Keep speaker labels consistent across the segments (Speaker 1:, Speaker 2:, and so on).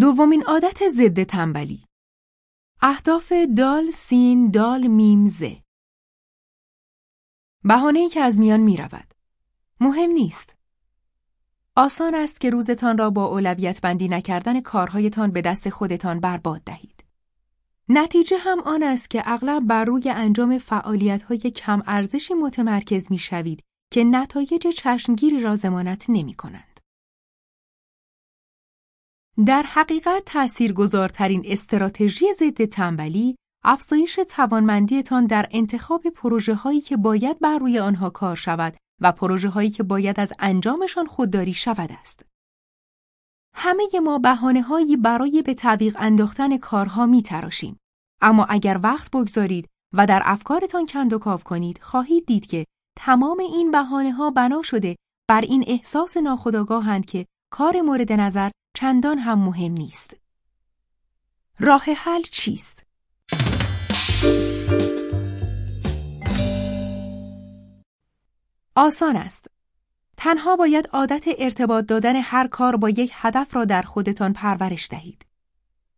Speaker 1: دومین عادت ضد تنبلی اهداف دال سین دال میم ز بهانه‌ای که از میان می رود. مهم نیست. آسان است که روزتان را با اولویت بندی نکردن کارهایتان به دست خودتان برباد دهید. نتیجه هم آن است که اغلب بر روی انجام فعالیت‌های کم ارزشی متمرکز می شوید که نتایج چشمگیری را ضمانت نمی کنند. در حقیقت تأثیرگذارترین استراتژی ضد تنبلی افزایش توانمندیتان در انتخاب پروژه هایی که باید بر روی آنها کار شود و پروژه هایی که باید از انجامشان خودداری شود است. همه ما بحانه هایی برای به تعویق انداختن کارها می تراشیم. اما اگر وقت بگذارید و در افکارتان کند و کاف کنید خواهید دید که تمام این بحانه ها بنا شده بر این احساس ناخودآگاهند که کار مورد نظر چندان هم مهم نیست. راه حل چیست؟ آسان است. تنها باید عادت ارتباط دادن هر کار با یک هدف را در خودتان پرورش دهید.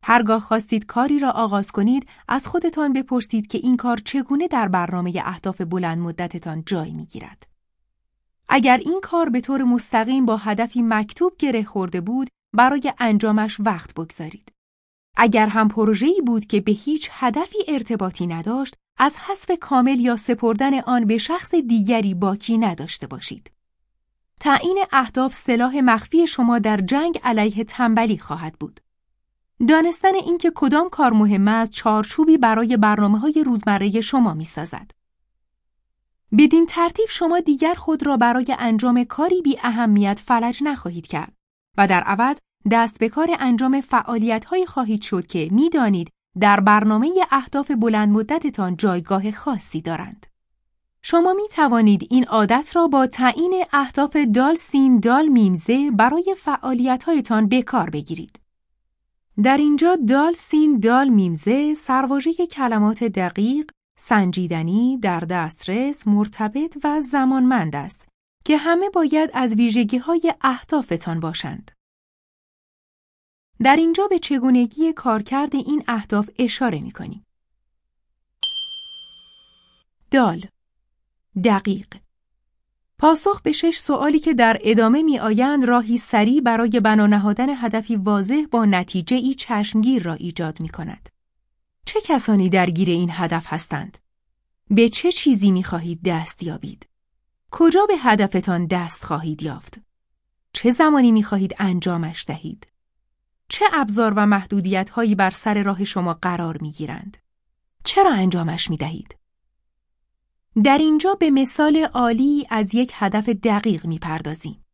Speaker 1: هرگاه خواستید کاری را آغاز کنید، از خودتان بپرسید که این کار چگونه در برنامه اهداف بلند مدتتان جای می‌گیرد. اگر این کار به طور مستقیم با هدفی مکتوب گره خورده بود، برای انجامش وقت بگذارید. اگر هم پروژه‌ای بود که به هیچ هدفی ارتباطی نداشت، از حذف کامل یا سپردن آن به شخص دیگری باکی نداشته باشید. تعیین اهداف سلاح مخفی شما در جنگ علیه تنبلی خواهد بود. دانستن اینکه کدام کار مهم است چارچوبی برای برنامه های روزمره شما می سازد. بدین ترتیب شما دیگر خود را برای انجام کاری بی اهمیت فلج نخواهید کرد و در عوض دست به کار انجام فعالیت های خواهید شد که می‌دانید در برنامه اهداف بلند مدتتان جایگاه خاصی دارند. شما می توانید این عادت را با تعیین اهداف دال سین دال میمزه برای فعالیت هایتان به کار بگیرید. در اینجا دال سین دال میمزه سرواژه کلمات دقیق، سنجیدنی، در دسترس، مرتبط و زمانمند است که همه باید از ویژگی های اهدافتان باشند. در اینجا به چگونگی کارکرد این اهداف اشاره می کنیم. دال دقیق پاسخ به شش سوالی که در ادامه می آیند راهی سریع برای بنا نهادن هدفی واضح با نتیجه ای چشمگیر را ایجاد می کند. چه کسانی درگیر این هدف هستند؟ به چه چیزی می خواهید دست یابید؟ کجا به هدفتان دست خواهید یافت؟ چه زمانی می خواهید انجامش دهید؟ چه ابزار و محدودیت هایی بر سر راه شما قرار می گیرند؟ چرا انجامش می دهید؟ در اینجا به مثال عالی از یک هدف دقیق می پردازیم.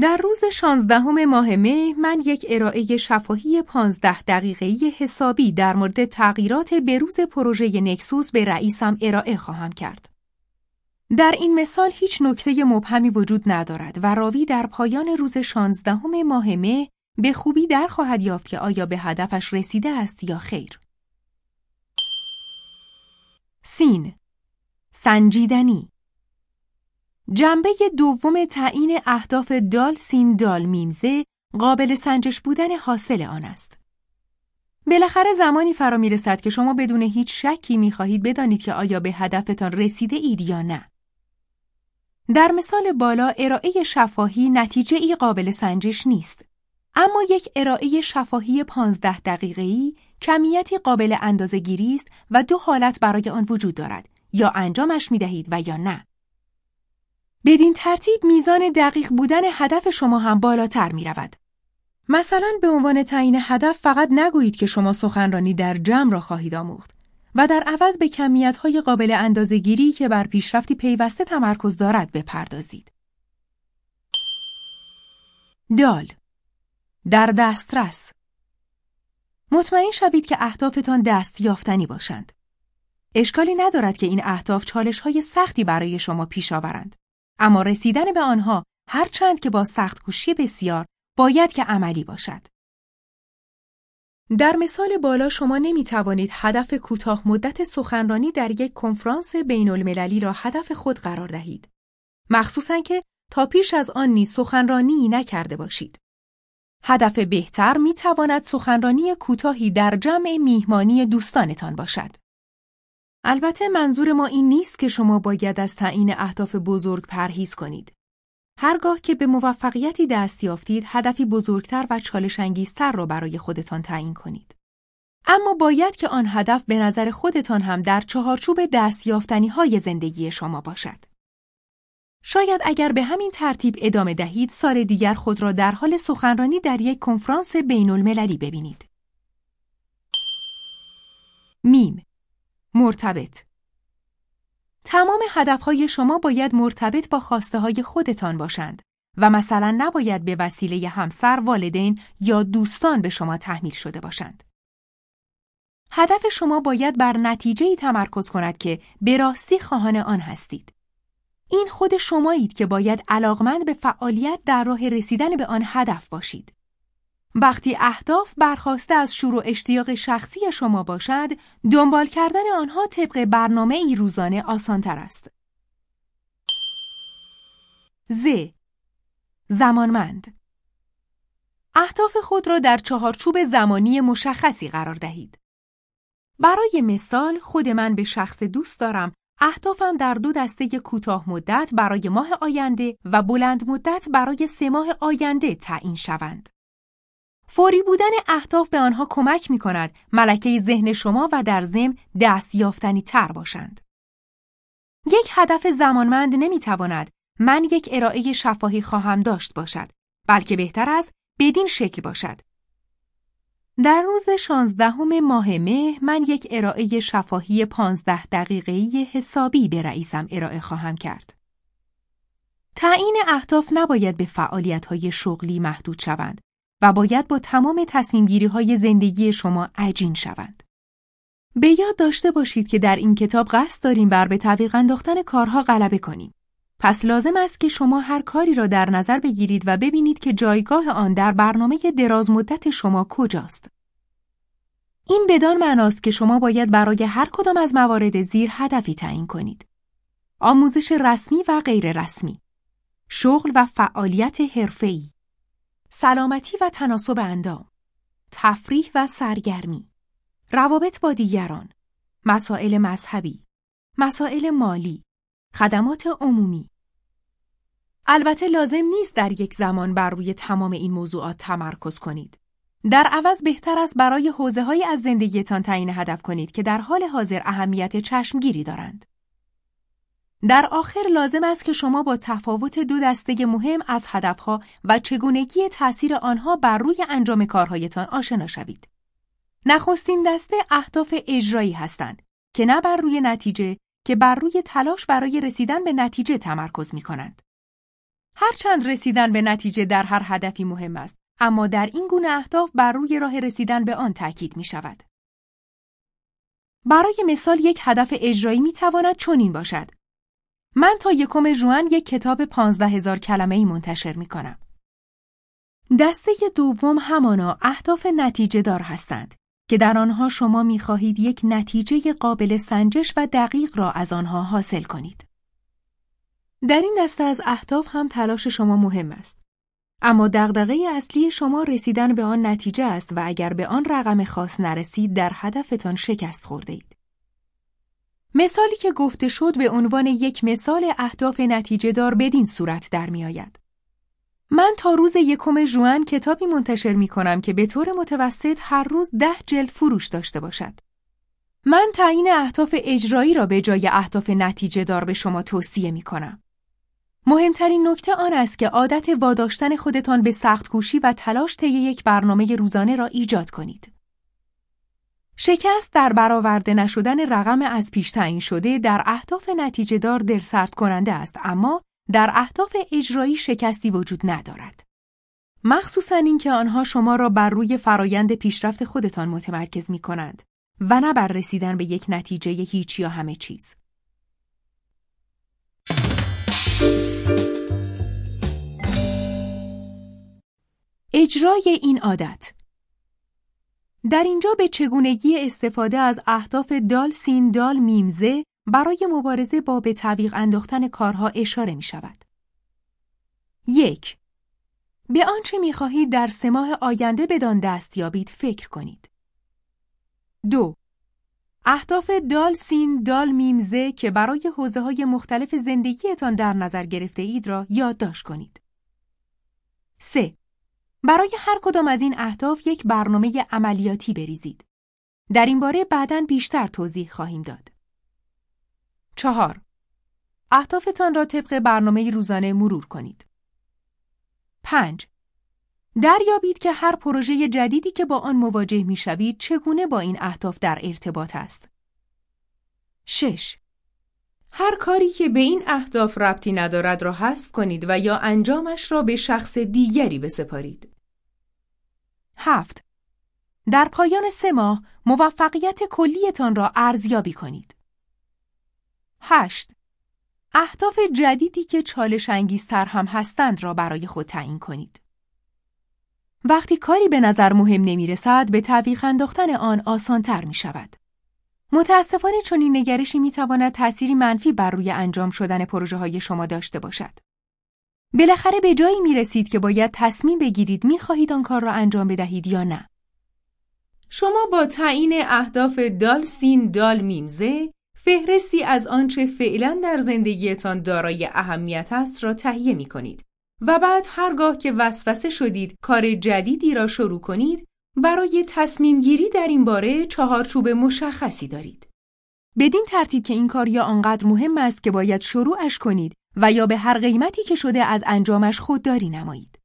Speaker 1: در روز شانزدهم ماه مه من یک ارائه شفاهی پانزده دقیقه‌ای حسابی در مورد تغییرات بروز پروژه نکسوس به رئیسم ارائه خواهم کرد. در این مثال هیچ نکته مبهمی وجود ندارد و راوی در پایان روز شانزدهم ماه مه به خوبی در خواهد یافت که آیا به هدفش رسیده است یا خیر. سین سنجیدنی جنبه دوم تعیین اهداف دال سین دال میمزه قابل سنجش بودن حاصل آن است. بالاخره زمانی فرا می رسد که شما بدون هیچ شکی می خواهید بدانید که آیا به هدفتان رسیده اید یا نه. در مثال بالا ارائه شفاهی نتیجه ای قابل سنجش نیست. اما یک ارائه شفاهی پانزده دقیقه‌ای کمیتی قابل اندازه‌گیری است و دو حالت برای آن وجود دارد یا انجامش می دهید و یا نه. بدین ترتیب میزان دقیق بودن هدف شما هم بالاتر می رود. مثلا به عنوان تعیین هدف فقط نگویید که شما سخنرانی در جمع را خواهید آموخت و در عوض به کمیت‌های قابل اندازه‌گیری که بر پیشرفتی پیوسته تمرکز دارد بپردازید. دال در دسترس مطمئن شوید که اهدافتان دست یافتنی باشند. اشکالی ندارد که این اهداف چالش های سختی برای شما پیش آورند. اما رسیدن به آنها هرچند که با سخت کوشی بسیار باید که عملی باشد. در مثال بالا شما نمی توانید هدف کوتاه مدت سخنرانی در یک کنفرانس بین المللی را هدف خود قرار دهید. مخصوصا که تا پیش از آن نیز سخنرانی نکرده باشید. هدف بهتر می تواند سخنرانی کوتاهی در جمع میهمانی دوستانتان باشد. البته منظور ما این نیست که شما باید از تعیین اهداف بزرگ پرهیز کنید. هرگاه که به موفقیتی دست یافتید، هدفی بزرگتر و چالش انگیزتر را برای خودتان تعیین کنید. اما باید که آن هدف به نظر خودتان هم در چهارچوب دستیافتنی های زندگی شما باشد. شاید اگر به همین ترتیب ادامه دهید سال دیگر خود را در حال سخنرانی در یک کنفرانس بین المللی ببینید. میم مرتبط تمام هدفهای شما باید مرتبط با خواسته های خودتان باشند و مثلا نباید به وسیله همسر، والدین یا دوستان به شما تحمیل شده باشند. هدف شما باید بر نتیجه تمرکز کند که به راستی خواهان آن هستید. این خود شمایید که باید علاقمند به فعالیت در راه رسیدن به آن هدف باشید. وقتی اهداف برخواسته از شروع اشتیاق شخصی شما باشد، دنبال کردن آنها طبق برنامه ای روزانه آسانتر است. ز زمانمند اهداف خود را در چهارچوب زمانی مشخصی قرار دهید. برای مثال خود من به شخص دوست دارم اهدافم در دو دسته کوتاه مدت برای ماه آینده و بلند مدت برای سه ماه آینده تعیین شوند. فوری بودن اهداف به آنها کمک می کند ملکه ذهن شما و در ضمن دست یافتنی تر باشند. یک هدف زمانمند نمی تواند من یک ارائه شفاهی خواهم داشت باشد بلکه بهتر است بدین شکل باشد در روز شانزدهم ماه مه من یک ارائه شفاهی پانزده دقیقه‌ای حسابی به رئیسم ارائه خواهم کرد. تعیین اهداف نباید به فعالیت‌های شغلی محدود شوند و باید با تمام تصمیمگیری های زندگی شما عجین شوند. به یاد داشته باشید که در این کتاب قصد داریم بر به تعویق انداختن کارها غلبه کنیم. پس لازم است که شما هر کاری را در نظر بگیرید و ببینید که جایگاه آن در برنامه دراز مدت شما کجاست. این بدان معناست که شما باید برای هر کدام از موارد زیر هدفی تعیین کنید. آموزش رسمی و غیر رسمی، شغل و فعالیت حرفه‌ای، سلامتی و تناسب اندام، تفریح و سرگرمی، روابط با دیگران، مسائل مذهبی، مسائل مالی، خدمات عمومی، البته لازم نیست در یک زمان بر روی تمام این موضوعات تمرکز کنید. در عوض بهتر است برای حوزه های از زندگیتان تعیین هدف کنید که در حال حاضر اهمیت چشمگیری دارند. در آخر لازم است که شما با تفاوت دو دسته مهم از هدفها و چگونگی تأثیر آنها بر روی انجام کارهایتان آشنا شوید. نخستین دسته اهداف اجرایی هستند که نه بر روی نتیجه که بر روی تلاش برای رسیدن به نتیجه تمرکز می کنند. هرچند رسیدن به نتیجه در هر هدفی مهم است، اما در این گونه اهداف بر روی راه رسیدن به آن تاکید می شود. برای مثال یک هدف اجرایی می تواند چنین باشد. من تا یکم ژوئن یک کتاب پانزده هزار کلمه ای منتشر می کنم. دسته دوم همانا اهداف نتیجه دار هستند که در آنها شما می خواهید یک نتیجه قابل سنجش و دقیق را از آنها حاصل کنید. در این دسته از اهداف هم تلاش شما مهم است. اما دغدغه اصلی شما رسیدن به آن نتیجه است و اگر به آن رقم خاص نرسید در هدفتان شکست خورده اید. مثالی که گفته شد به عنوان یک مثال اهداف نتیجه دار بدین صورت در می آید. من تا روز یکم ژوئن کتابی منتشر می کنم که به طور متوسط هر روز ده جلد فروش داشته باشد. من تعیین اهداف اجرایی را به جای اهداف نتیجه دار به شما توصیه می کنم. مهمترین نکته آن است که عادت واداشتن خودتان به سخت کوشی و تلاش طی یک برنامه روزانه را ایجاد کنید. شکست در برآورده نشدن رقم از پیش تعیین شده در اهداف نتیجه دار دلسرد کننده است اما در اهداف اجرایی شکستی وجود ندارد. مخصوصا اینکه آنها شما را بر روی فرایند پیشرفت خودتان متمرکز می کنند و نه بر رسیدن به یک نتیجه هیچ یا همه چیز. اجرای این عادت در اینجا به چگونگی استفاده از اهداف دال سین دال میمزه برای مبارزه با به تعویق انداختن کارها اشاره می شود. یک به آنچه می‌خواهید در سه ماه آینده بدان دست یابید فکر کنید. دو اهداف دال سین دال میمزه که برای حوزه های مختلف زندگیتان در نظر گرفته اید را یادداشت کنید. 3. برای هر کدام از این اهداف یک برنامه عملیاتی بریزید. در این باره بعدا بیشتر توضیح خواهیم داد. 4. اهدافتان را طبق برنامه روزانه مرور کنید. 5. دریابید که هر پروژه جدیدی که با آن مواجه می شوید چگونه با این اهداف در ارتباط است. 6. هر کاری که به این اهداف ربطی ندارد را حذف کنید و یا انجامش را به شخص دیگری بسپارید. 7. در پایان سه ماه موفقیت کلیتان را ارزیابی کنید. 8. اهداف جدیدی که چالش انگیزتر هم هستند را برای خود تعیین کنید. وقتی کاری به نظر مهم نمی رسد به تعویق انداختن آن آسانتر می شود. متاسفانه چنین نگرشی می تواند تأثیری منفی بر روی انجام شدن پروژه های شما داشته باشد. بالاخره به جایی می رسید که باید تصمیم بگیرید می خواهید آن کار را انجام بدهید یا نه. شما با تعیین اهداف دال سین دال میمزه فهرستی از آنچه فعلا در زندگیتان دارای اهمیت است را تهیه می کنید و بعد هرگاه که وسوسه شدید کار جدیدی را شروع کنید برای تصمیم گیری در این باره چهارچوب مشخصی دارید. بدین ترتیب که این کار یا آنقدر مهم است که باید شروعش کنید و یا به هر قیمتی که شده از انجامش خودداری نمایید.